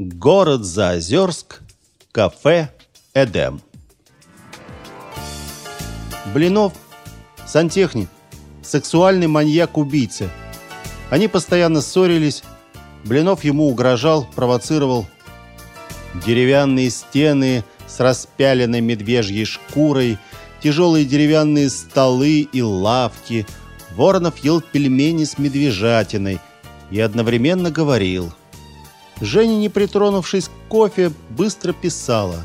Город Заозерск, кафе Эдем. Блинов – сантехник, сексуальный маньяк-убийца. Они постоянно ссорились, Блинов ему угрожал, провоцировал. Деревянные стены с распяленной медвежьей шкурой, тяжелые деревянные столы и лавки. Воронов ел пельмени с медвежатиной и одновременно говорил. Женя, не притронувшись к кофе, быстро писала.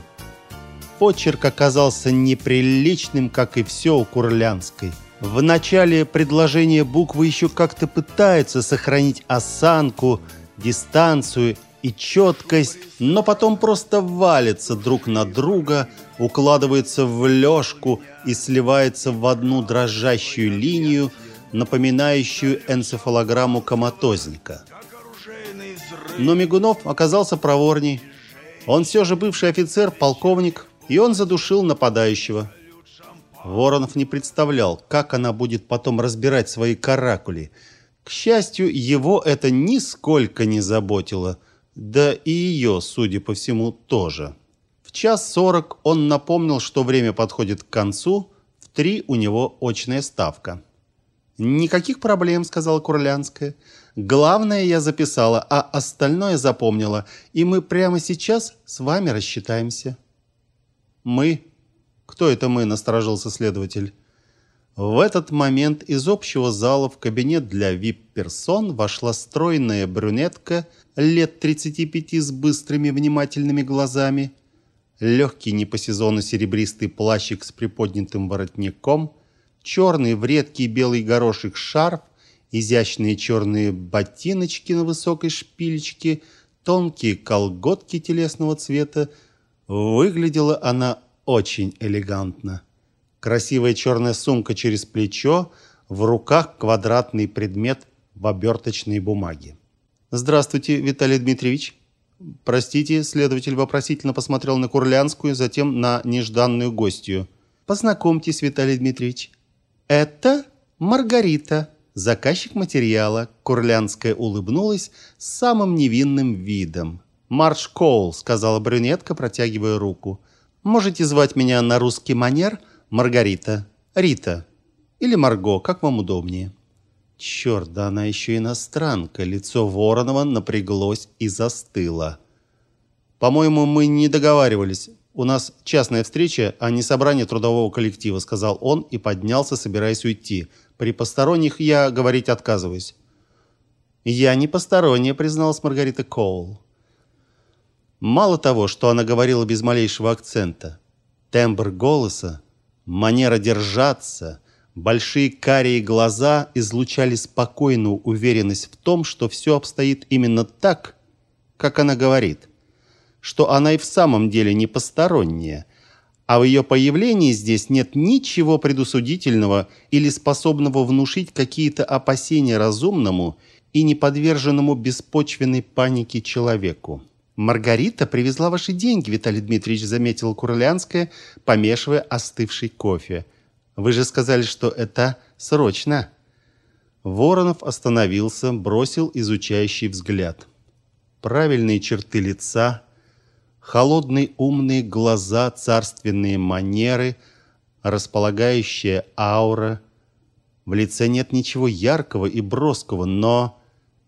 Почерк оказался неприличным, как и все у Курлянской. В начале предложения буквы еще как-то пытаются сохранить осанку, дистанцию и четкость, но потом просто валятся друг на друга, укладываются в лёжку и сливаются в одну дрожащую линию, напоминающую энцефалограмму коматозника. Но Мигунов оказался проворней. Он все же бывший офицер, полковник, и он задушил нападающего. Воронов не представлял, как она будет потом разбирать свои каракули. К счастью, его это нисколько не заботило, да и ее, судя по всему, тоже. В час сорок он напомнил, что время подходит к концу, в три у него очная ставка. «Никаких проблем», — сказала Курлянская. «Главное я записала, а остальное запомнила, и мы прямо сейчас с вами рассчитаемся». «Мы?» «Кто это мы?» – насторожился следователь. В этот момент из общего зала в кабинет для вип-персон вошла стройная брюнетка лет 35 с быстрыми внимательными глазами, легкий не по сезону серебристый плащик с приподнятым воротником, черный в редкий белый горошек шарф, изящные черные ботиночки на высокой шпилечке, тонкие колготки телесного цвета. Выглядела она очень элегантно. Красивая черная сумка через плечо, в руках квадратный предмет в оберточной бумаге. «Здравствуйте, Виталий Дмитриевич». «Простите», следователь вопросительно посмотрел на Курлянскую, затем на нежданную гостью. «Познакомьтесь, Виталий Дмитриевич. Это Маргарита, заказчик материала». Курлянская улыбнулась с самым невинным видом. «Марш Коул», — сказала брюнетка, протягивая руку. Можете звать меня на русский манер Маргарита, Рита или Марго, как вам удобнее. Черт, да она еще иностранка. Лицо Воронова напряглось и застыло. По-моему, мы не договаривались. У нас частная встреча, а не собрание трудового коллектива, сказал он и поднялся, собираясь уйти. При посторонних я говорить отказываюсь. Я не посторонняя, призналась Маргарита Коул. Мало того, что она говорила без малейшего акцента, тембр голоса, манера держаться, большие карие глаза излучали спокойную уверенность в том, что все обстоит именно так, как она говорит, что она и в самом деле не посторонняя, а в ее появлении здесь нет ничего предусудительного или способного внушить какие-то опасения разумному и неподверженному беспочвенной панике человеку. Маргарита привезла ваши деньги, Виталий Дмитриевич заметила Курлянская, помешивая остывший кофе. Вы же сказали, что это срочно. Воронов остановился, бросил изучающий взгляд. Правильные черты лица, холодные умные глаза, царственные манеры, располагающая аура. В лице нет ничего яркого и броского, но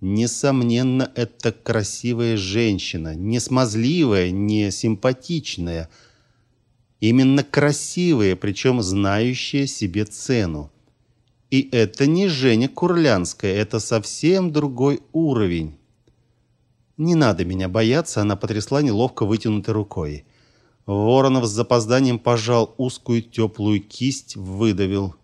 Несомненно, это красивая женщина, не смазливая, не симпатичная, именно красивая, причем знающая себе цену. И это не Женя Курлянская, это совсем другой уровень. Не надо меня бояться, она потрясла неловко вытянутой рукой. Воронов с запозданием пожал узкую теплую кисть, выдавил: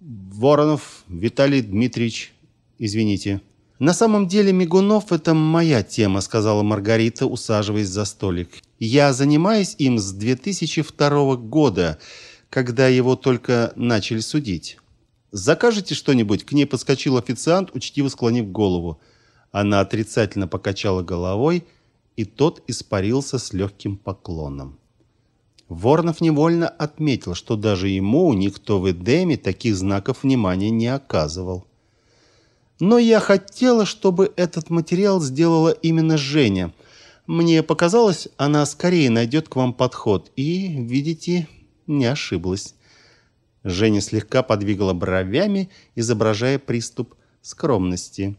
"Воронов Виталий Дмитриевич, извините". На самом деле Мигунов это моя тема, сказала Маргарита, усаживаясь за столик. Я занимаюсь им с 2002 года, когда его только начали судить. Закажете что-нибудь? К ней подскочил официант, учтиво склонив голову. Она отрицательно покачала головой, и тот испарился с легким поклоном. Воронов невольно отметил, что даже ему никто в Эдеме таких знаков внимания не оказывал. Но я хотела, чтобы этот материал сделала именно Женя. Мне показалось, она скорее найдет к вам подход. И, видите, не ошиблась. Женя слегка подвигала бровями, изображая приступ скромности.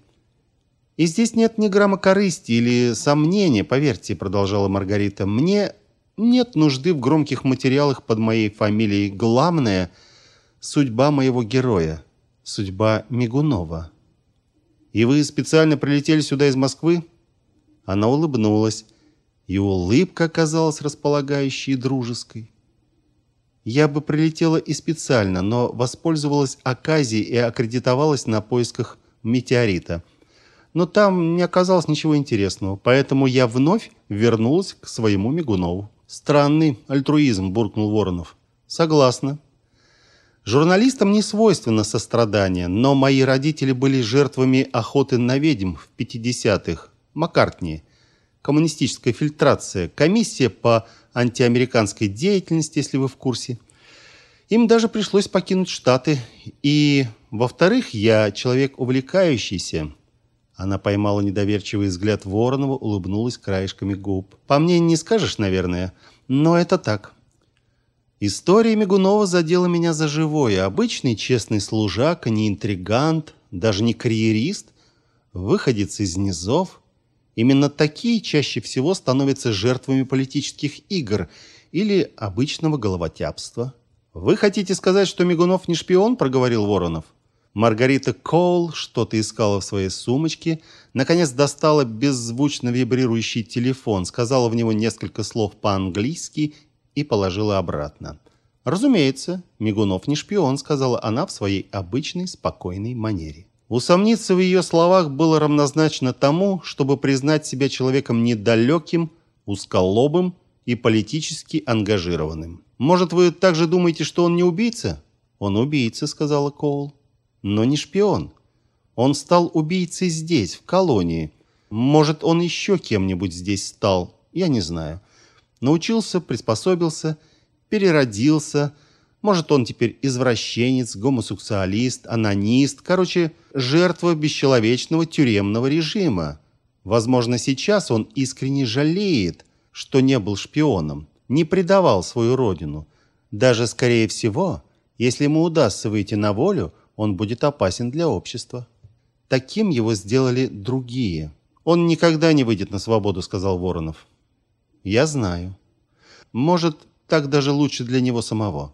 «И здесь нет ни грамма корысти или сомнения, поверьте», — продолжала Маргарита. «Мне нет нужды в громких материалах под моей фамилией. Главное — судьба моего героя, судьба Мигунова». «И вы специально прилетели сюда из Москвы?» Она улыбнулась, и улыбка оказалась располагающей и дружеской. Я бы прилетела и специально, но воспользовалась оказией и аккредитовалась на поисках метеорита. Но там не оказалось ничего интересного, поэтому я вновь вернулась к своему Мигунову. Странный альтруизм, буркнул Воронов. Согласна. Журналистам не свойственно сострадание, но мои родители были жертвами охоты на ведьм в 50-х. Маккартни. Коммунистическая фильтрация. Комиссия по антиамериканской деятельности, если вы в курсе. Им даже пришлось покинуть Штаты. И, во-вторых, я человек увлекающийся. Она поймала недоверчивый взгляд Воронова, улыбнулась краешками губ. По мне не скажешь, наверное, но это так. История Мигунова задела меня за живое. Обычный честный служак, не интригант, даже не карьерист, выходец из низов – Именно такие чаще всего становятся жертвами политических игр или обычного головотяпства. Вы хотите сказать, что Мигунов не шпион, проговорил Воронов. Маргарита Коул что-то искала в своей сумочке, наконец достала беззвучно вибрирующий телефон, сказала в него несколько слов по-английски и положила обратно. Разумеется, Мигунов не шпион, сказала она в своей обычной спокойной манере. Усомниться в ее словах было равнозначно тому, чтобы признать себя человеком недалеким, узколобым и политически ангажированным. «Может, вы также думаете, что он не убийца?» «Он убийца», — сказала Коул. «Но не шпион. Он стал убийцей здесь, в колонии. Может, он еще кем-нибудь здесь стал, я не знаю. Научился, приспособился, переродился, может, он теперь извращенец, гомосексуалист, анонист, короче, жертва бесчеловечного тюремного режима. Возможно, сейчас он искренне жалеет, что не был шпионом, не предавал свою родину. Даже, скорее всего, если ему удастся выйти на волю, он будет опасен для общества. Таким его сделали другие. Он никогда не выйдет на свободу, сказал Воронов. Я знаю. Может, так даже лучше для него самого.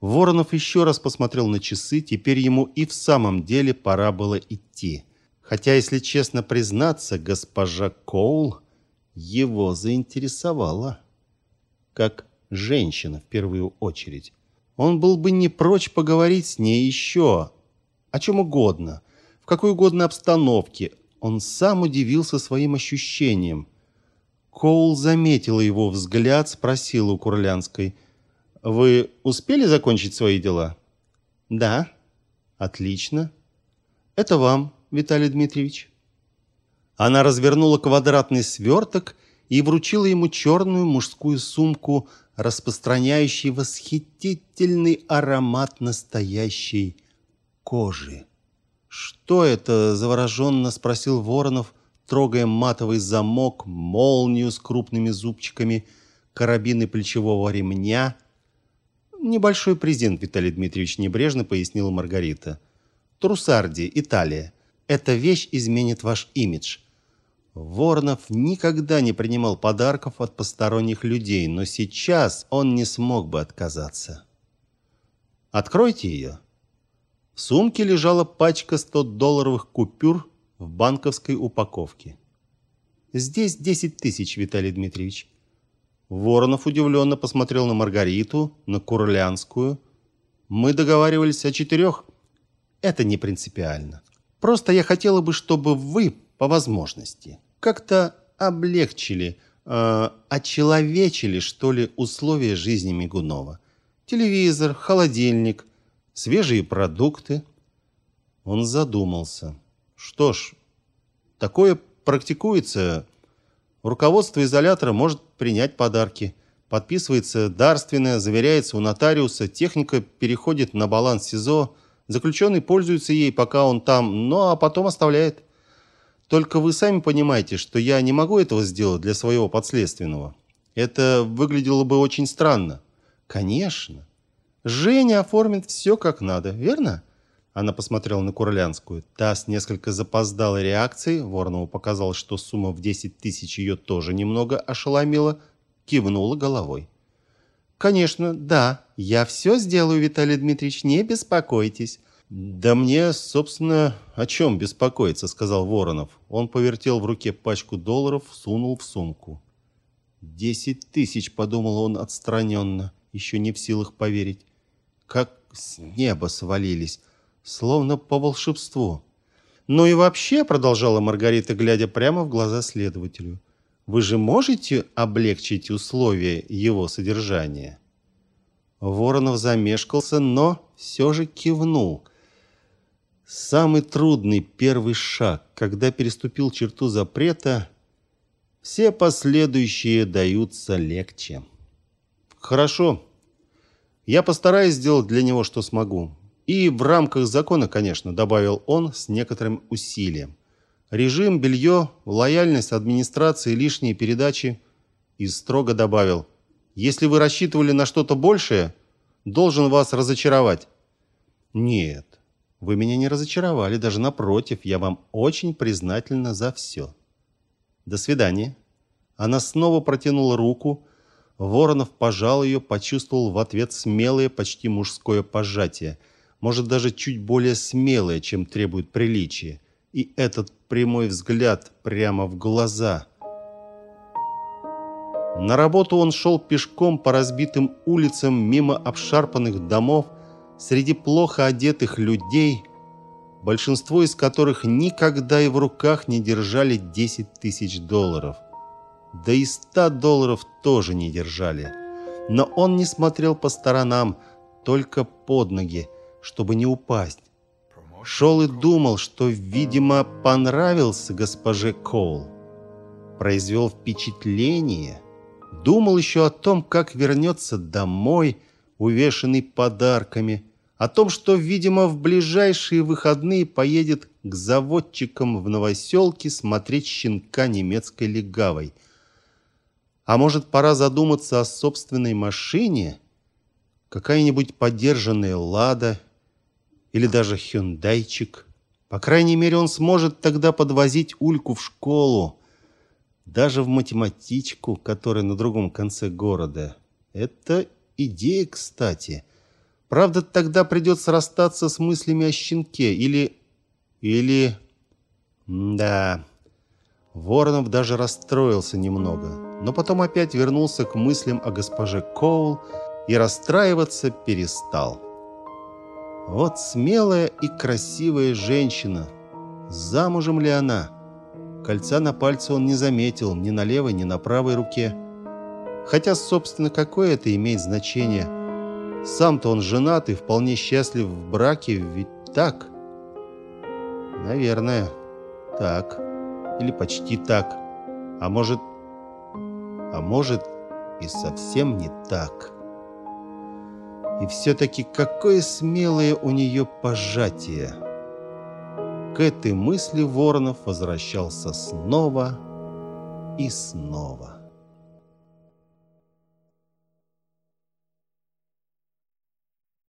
Воронов еще раз посмотрел на часы, теперь ему и в самом деле пора было идти. Хотя, если честно признаться, госпожа Коул его заинтересовала. Как женщина в первую очередь. Он был бы не прочь поговорить с ней еще. О чем угодно. В какой угодно обстановке. Он сам удивился своим ощущениям. Коул заметила его взгляд, спросила у Курлянской – вы успели закончить свои дела? Да. Отлично. Это вам, Виталий Дмитриевич. Она развернула квадратный сверток и вручила ему черную мужскую сумку, распространяющую восхитительный аромат настоящей кожи. «Что это?» – завороженно спросил Воронов, трогая матовый замок, молнию с крупными зубчиками, карабины плечевого ремня – Небольшой презент, Виталий Дмитриевич небрежно пояснила Маргарита. Трусарди, Италия. Эта вещь изменит ваш имидж. Воронов никогда не принимал подарков от посторонних людей, но сейчас он не смог бы отказаться. Откройте ее. В сумке лежала пачка 100-долларовых купюр в банковской упаковке. Здесь 10 тысяч, Виталий Дмитриевич. Воронов удивленно посмотрел на Маргариту, на Курлянскую. Мы договаривались о четырех. Это не принципиально. Просто я хотела бы, чтобы вы, по возможности, как-то облегчили, э, очеловечили, что ли, условия жизни Мигунова. Телевизор, холодильник, свежие продукты. Он задумался. Что ж, такое практикуется Руководство изолятора может принять подарки. Подписывается дарственное, заверяется у нотариуса, техника переходит на баланс СИЗО, заключенный пользуется ей, пока он там, ну а потом оставляет. Только вы сами понимаете, что я не могу этого сделать для своего подследственного. Это выглядело бы очень странно. Конечно. Женя оформит все как надо, верно? Она посмотрела на Курлянскую. Та с несколько запоздалой реакцией, Воронову показалось, что сумма в 10 тысяч ее тоже немного ошеломила, кивнула головой. «Конечно, да, я все сделаю, Виталий Дмитриевич, не беспокойтесь». «Да мне, собственно, о чем беспокоиться», — сказал Воронов. Он повертел в руке пачку долларов, сунул в сумку. «Десять тысяч», — подумал он отстраненно, еще не в силах поверить. «Как с неба свалились словно по волшебству. «Ну и вообще», — продолжала Маргарита, глядя прямо в глаза следователю, «вы же можете облегчить условия его содержания?» Воронов замешкался, но все же кивнул. Самый трудный первый шаг, когда переступил черту запрета, все последующие даются легче. «Хорошо. Я постараюсь сделать для него, что смогу. И в рамках закона, конечно, добавил он с некоторым усилием. Режим, белье, лояльность администрации, лишние передачи. И строго добавил, если вы рассчитывали на что-то большее, должен вас разочаровать. Нет, вы меня не разочаровали, даже напротив, я вам очень признательна за все. До свидания. Она снова протянула руку. Воронов пожал ее, почувствовал в ответ смелое, почти мужское пожатие – может даже чуть более смелое, чем требует приличия. И этот прямой взгляд прямо в глаза. На работу он шел пешком по разбитым улицам мимо обшарпанных домов, среди плохо одетых людей, большинство из которых никогда и в руках не держали 10 тысяч долларов. Да и 100 долларов тоже не держали. Но он не смотрел по сторонам, только под ноги, чтобы не упасть. Шел и думал, что, видимо, понравился госпоже Коул. Произвел впечатление. Думал еще о том, как вернется домой, увешанный подарками. О том, что, видимо, в ближайшие выходные поедет к заводчикам в новоселке смотреть щенка немецкой легавой. А может, пора задуматься о собственной машине? Какая-нибудь подержанная «Лада» или даже хюндайчик. По крайней мере, он сможет тогда подвозить Ульку в школу, даже в математичку, которая на другом конце города. Это идея, кстати. Правда, тогда придется расстаться с мыслями о щенке или... или... Да... Воронов даже расстроился немного, но потом опять вернулся к мыслям о госпоже Коул и расстраиваться перестал. Вот смелая и красивая женщина. Замужем ли она? Кольца на пальце он не заметил ни на левой, ни на правой руке. Хотя, собственно, какое это имеет значение? Сам-то он женат и вполне счастлив в браке, ведь так? Наверное, так. Или почти так. А может... А может и совсем не так. И все-таки какое смелое у нее пожатие. К этой мысли Воронов возвращался снова и снова.